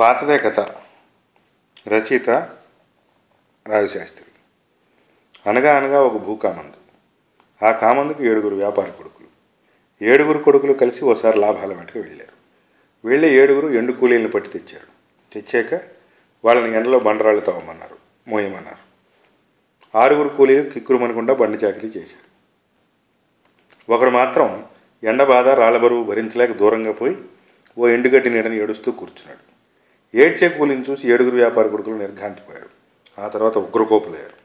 పాతదే కథ. రచయిత రావిశాస్త్రి అనగా అనగా ఒక భూకామందు. ఆ కామందుకు ఏడుగురు వ్యాపార కొడుకులు. ఏడుగురు కొడుకులు కలిసి ఓసారి లాభాల వెంటకు వెళ్ళారు. వెళ్ళి ఏడుగురు ఎండు కూలీలను పట్టి తెచ్చారు. తెచ్చాక వాళ్ళని ఎండలో బండరాళ్ళు తవ్వమన్నారు మోయమన్నారు. ఆరుగురు కూలీలు కిక్కురుమనకుండా బండి చాకరీ చేశారు. ఒకడు మాత్రం ఎండ బాధ రాళ్ళబరువు భరించలేక దూరంగా పోయి ఓ ఎండుగడ్డి నీడని ఏడుస్తూ కూర్చున్నాడు. ఏడ్చే కూలీని చూసి ఏడుగురు వ్యాపార కొడుకులు నిర్ఘాంతిపోయారు. ఆ తర్వాత ఉగ్రకోపులయ్యారు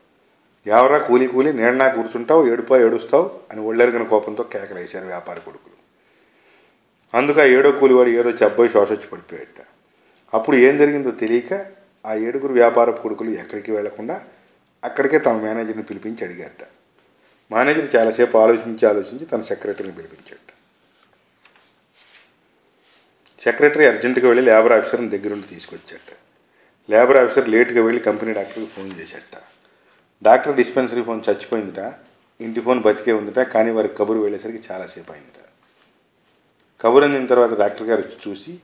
ఎవరా కూలి కూలి నీడనా కూర్చుంటావు ఏడుపా ఏడుస్తావు అని ఒళ్ళెరిగిన కోపంతో కేకలేశారు వ్యాపార కొడుకులు. అందుకు ఆ ఏడో కూలివాడు ఏడో అబ్బాయి శ్వాసొచ్చి పడిపోయాట అప్పుడు ఏం జరిగిందో తెలియక ఆ ఏడుగురు వ్యాపార కొడుకులు ఎక్కడికి వెళ్ళకుండా అక్కడికే తమ మేనేజర్ని పిలిపించి అడిగారట. మేనేజర్ చాలాసేపు ఆలోచించి ఆలోచించి తన సెక్రటరీని పిలిపించాడు సెక్రటరీ అర్జెంటుగా వెళ్ళి లేబర్ ఆఫీసర్ని దగ్గరుండి తీసుకొచ్చాట. లేబర్ ఆఫీసర్ లేట్గా వెళ్ళి కంపెనీ డాక్టర్కి ఫోన్ చేశాట డాక్టర్ డిస్పెన్సరీ ఫోన్ చచ్చిపోయిందిట. ఇంటి ఫోన్ బతికే ఉందిట కానీ వారికి కబురు వెళ్ళేసరికి చాలాసేపు అయిందిట. కబురు అందిన తర్వాత డాక్టర్ గారు చూసి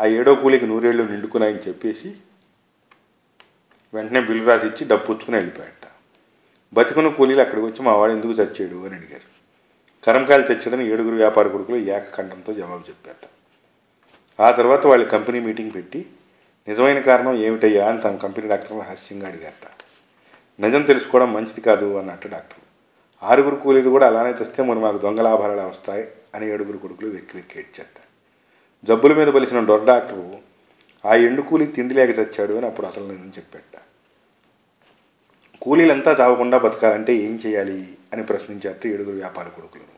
ఆ ఏడో కూలికి నూరేళ్ళు నిండుకున్నాయని చెప్పేసి వెంటనే బిల్లు రాసి ఇచ్చి డబ్బు పుచ్చుకుని వెళ్ళిపోయాట బతికున్న కూలీలు అక్కడికి వచ్చి మా వాడు ఎందుకు చచ్చాడు? అని అడిగారు. కరంకాయలు చచ్చాడని ఏడుగురు వ్యాపార కొడుకులు ఏకఖండంతో జవాబు చెప్పారట. ఆ తర్వాత వాళ్ళు కంపెనీ మీటింగ్ పెట్టి నిజమైన కారణం ఏమిటయ్యా? అని తమ కంపెనీ డాక్టర్లు హాస్యంగా అడిగారట. నిజం తెలుసుకోవడం మంచిది కాదు అన్నట్టు డాక్టర్. ఆరుగురు కూలీలు కూడా అలానే తెస్తే మరి మాకు దొంగ లాభాలు ఎలా వస్తాయి? అని ఏడుగురు కొడుకులు వెక్కి వెక్కి ఏడ్చారట. జబ్బుల మీద బలిసిన డొర్ డాక్టరు ఆ ఎండు కూలి తిండి లేక చచ్చాడు అని అప్పుడు అసలు నేను చెప్పాట కూలీలంతా చావకుండా బతకాలంటే ఏం చేయాలి? అని ప్రశ్నించారట ఏడుగురు వ్యాపార కొడుకులను.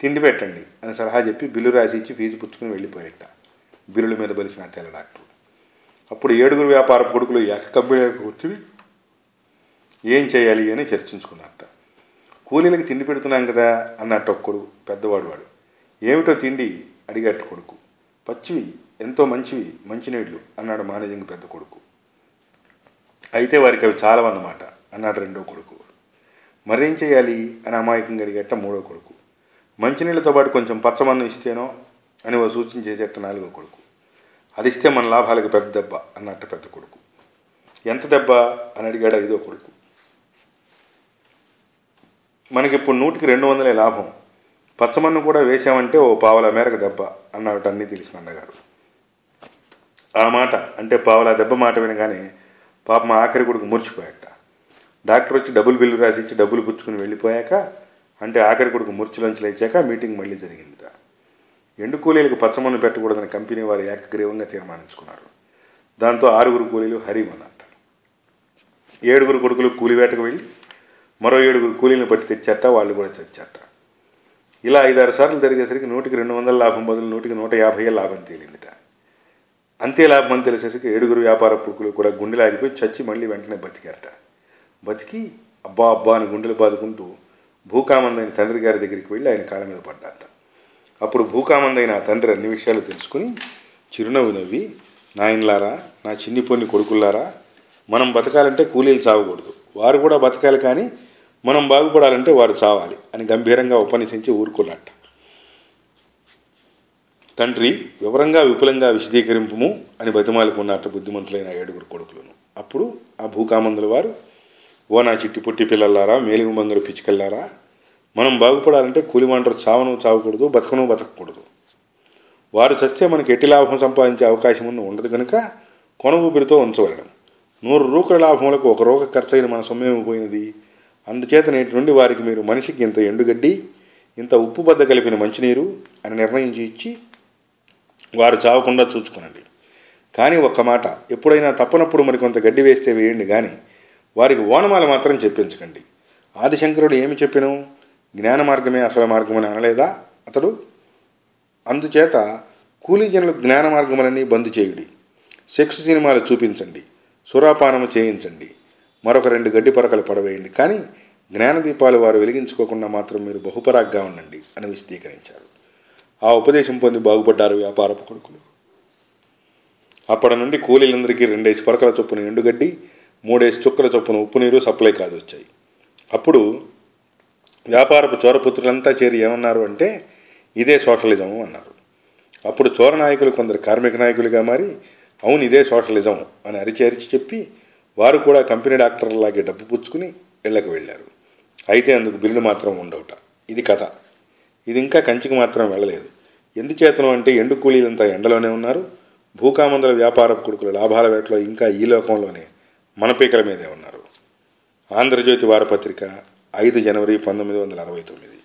తిండి పెట్టండి అని సలహా చెప్పి బిల్లు రాసి ఇచ్చి ఫీజు పుచ్చుకుని వెళ్ళిపోయేట బిల్లుల మీద బలిసిన ఆ తెల్ల డాక్టర్. అప్పుడు ఏడుగురు వ్యాపార కొడుకులు ఏక కంపెనీలకు కూర్చుని ఏం చేయాలి అని చర్చించుకున్నట్ట కూలీలకు తిండి పెడుతున్నాం కదా అన్నట్టు ఒక్కడు పెద్దవాడు వాడు. ఏమిటో తిండి అడిగట్టు కొడుకు. పచ్చివి ఎంతో మంచివి మంచినీళ్ళు అన్నాడు మేనేజింగ్ పెద్ద కొడుకు. అయితే వారికి అవి చాలవన్నమాట అన్నాడు రెండో కొడుకు. మరేం చేయాలి అని అమాయకంగా అడిగట్ట మూడో కొడుకు. మంచినీళ్ళతో పాటు కొంచెం పచ్చమన్నం ఇస్తేనో అని ఓ సూచించేసేట నాలుగో కొడుకు. అది ఇస్తే మన లాభాలకు పెద్ద దెబ్బ అన్నట్టు పెద్ద కొడుకు. ఎంత దెబ్బ? అని అడిగాడు ఐదో కొడుకు. మనకిప్పుడు నూటికి రెండు వందలే లాభం. పచ్చమన్ను కూడా వేసామంటే ఓ పావల మేరకు దెబ్బ అన్నాడు అన్నీ తెలిసిన అన్నగారు. ఆ మాట అంటే పావలా దెబ్బ మాట వినగానే పాప మా ఆఖరి కొడుకు మురిచిపోయాట డాక్టర్ వచ్చి డబ్బులు బిల్లు రాసి ఇచ్చి డబ్బులు పుచ్చుకుని వెళ్ళిపోయాక అంటే ఆఖరి కొడుకు ముర్చిలోంచి లేచాక మీటింగ్ మళ్ళీ జరిగిందిట. ఎండు కూలీలకు పచ్చమన్ను పెట్టకూడదని కంపెనీ వారు ఏకగ్రీవంగా తీర్మానించుకున్నారు. దాంతో ఆరుగురు కూలీలు హరిమన్నట్ట ఏడుగురు కొడుకులు కూలివేటకు వెళ్ళి మరో ఏడుగురు కూలీలను పట్టి తెచ్చారట వాళ్ళు కూడా తెచ్చారట ఇలా ఐదారు సార్లు జరిగేసరికి నూటికి రెండు వందల లాభం బదులు నూటికి నూట యాభై లాభం తేలిందిట. అంతే లాభం అని తెలిసేసరికి ఏడుగురు వ్యాపార పురుకులు కూడా గుండెలు ఆగిపోయి చచ్చి మళ్ళీ వెంటనే బతికారట. బతికి అబ్బా అబ్బా అని గుండెలు బాదుకుంటూ భూకామందని తండ్రి గారి దగ్గరికి వెళ్ళి ఆయన కాళ్ళ మీద పడ్డారట. అప్పుడు భూకామందైన తండ్రి అన్ని విషయాలు తెలుసుకుని చిరునవ్వు నవ్వి నాయనలారా నా చిన్ని పొన్ని కొడుకుల్లారా మనం బతకాలంటే కూలీలు చావకూడదు. వారు కూడా బతకాలి కానీ మనం బాగుపడాలంటే వారు చావాలి అని గంభీరంగా ఉపన్యసించి ఊరుకున్నట్ట తండ్రి వివరంగా విపులంగా విశదీకరింపుము అని బతిమాలుకున్నట్టు బుద్ధిమంతులైన ఏడుగురు కొడుకులను. అప్పుడు ఆ భూకామందుల వారు ఓ నా చిట్టి పుట్టి పిల్లలారా మేలుగు మంగళ పిచ్చికల్లారా మనం బాగుపడాలంటే కూలి కూలిమంటరు చావను చావకూడదు బతకను బతకూడదు వారు చస్తే మనకి ఎట్టి లాభం సంపాదించే అవకాశం ఉండదు కనుక కొన ఊపిరితో ఉంచవలడం నూరు రూకల లాభములకు ఒక రూక ఖర్చయిన మన సొమ్మేమి పోయినది? అందుచేత నేటి నుండి వారికి మీరు మనిషికి ఇంత ఎండుగడ్డి ఇంత ఉప్పు బద్ద కలిపిన మంచినీరు అని నిర్ణయించి ఇచ్చి వారు చావకుండా చూసుకునండి కానీ ఒక్క మాట ఎప్పుడైనా తప్పనప్పుడు మరికొంత గడ్డి వేస్తే వేయండి కానీ వారికి ఓనమాల మాత్రం చెప్పించకండి. ఆదిశంకరుడు ఏమి చెప్పినావు జ్ఞాన మార్గమే అసలు మార్గం అని అనలేదా? అతడు అందుచేత కూలీ జనులు జ్ఞాన మార్గములని బంద్ చేయుడి. సెక్స్ సినిమాలు చూపించండి సురాపానము చేయించండి మరొక రెండు గడ్డి పరకలు పడవేయండి. కానీ జ్ఞానదీపాలు వారు వెలిగించుకోకుండా మాత్రం మీరు బహుపరాగ్గా ఉండండి అని విశదీకరించారు. ఆ ఉపదేశం పొంది బాగుపడ్డారు వ్యాపారపు కొడుకులు. అప్పటి నుండి కూలీలందరికీ రెండేసి పరకల చొప్పున ఎండుగడ్డి మూడేసి చుక్కల చొప్పున ఉప్పు నీరు సప్లై కాదు వచ్చాయి అప్పుడు వ్యాపారపు చోరపుత్రులంతా చేరి ఏమన్నారు అంటే ఇదే సోషలిజం అన్నారు. అప్పుడు చోర నాయకులు కొందరు కార్మిక నాయకులుగా మారి అవును ఇదే సోషలిజం అని అరిచి అరిచి చెప్పి వారు కూడా కంపెనీ డాక్టర్లాగే డబ్బు పుచ్చుకుని ఇళ్ళకు వెళ్ళారు. అయితే అందుకు బిల్లు మాత్రం ఉండవుట. ఇది కథ. ఇది ఇంకా కంచికి మాత్రం వెళ్ళలేదు. ఎందుచేతనం అంటే ఎండు కూలీలంతా ఎండలోనే ఉన్నారు. భూకామందల వ్యాపార కొడుకుల లాభాల వేటలో ఇంకా ఈ లోకంలోనే మన పీకల మీదే ఉన్నారు. ఆంధ్రజ్యోతి వారపత్రిక ఐదు జనవరి పంతొమ్మిది వందల అరవై తొమ్మిది.